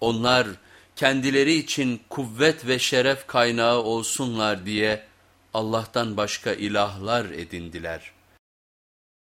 Onlar kendileri için kuvvet ve şeref kaynağı olsunlar diye Allah'tan başka ilahlar edindiler.